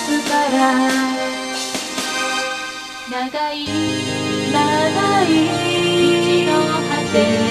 すから長い長い道の果て